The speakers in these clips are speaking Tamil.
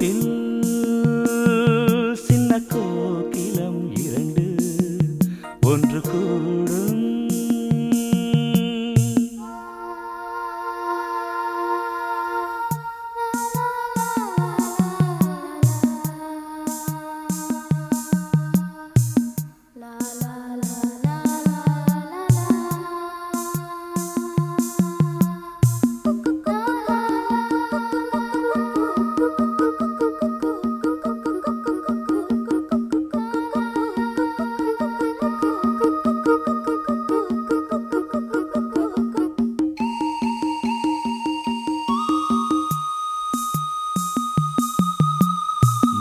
illa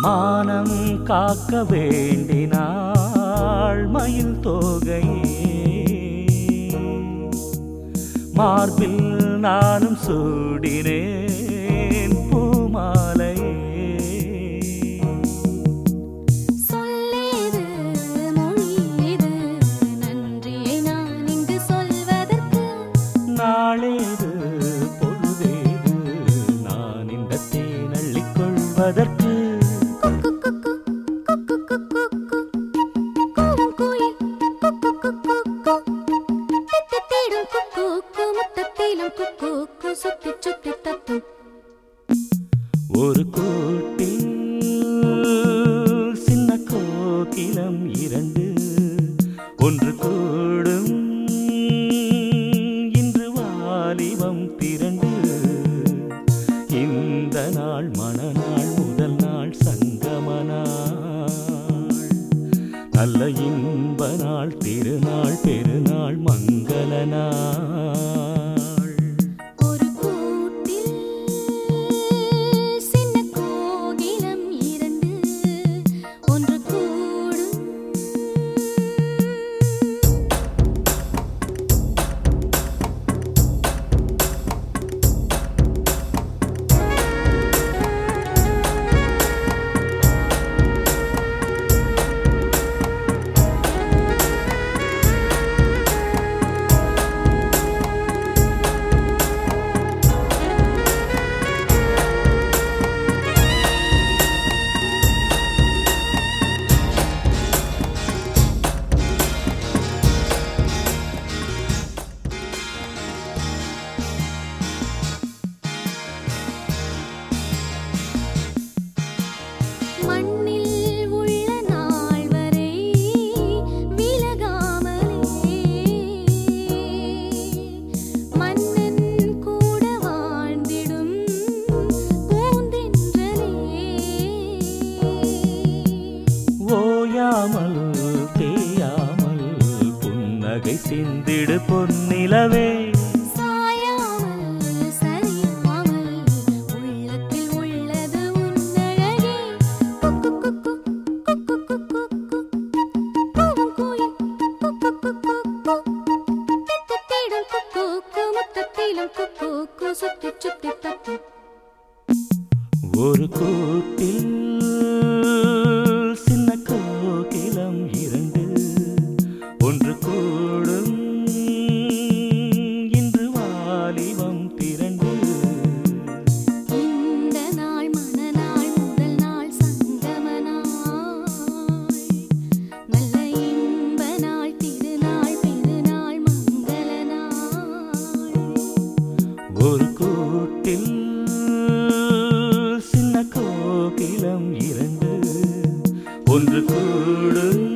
வானம் காக்க வேண்டினாள் மயில் தோகையே. மார்பில் நானும் சூடினேன் பூமாலையே. சொல்லேது மொழியேது நன்றியை நான் இங்கு சொல்வதற்கு. நாளேது பொழுதேது நான் இந்த தேனள்ளிக் கொள்வதற்கு. ஒரு கூட்டில் சின்ன கோகிலம் இரண்டு. ஒன்று கூடும் இன்று வாலிபம் திரண்டு. இந்த நாள் மணநாள் முதல் நாள் சங்கமனாள் நல்ல இன்ப நாள் திருநாள் பெருநாள் மங்கள நாள். சுத்தி சுத்தி தத்தும் ஒரு கூட்டில் ஒன்று கூடும்.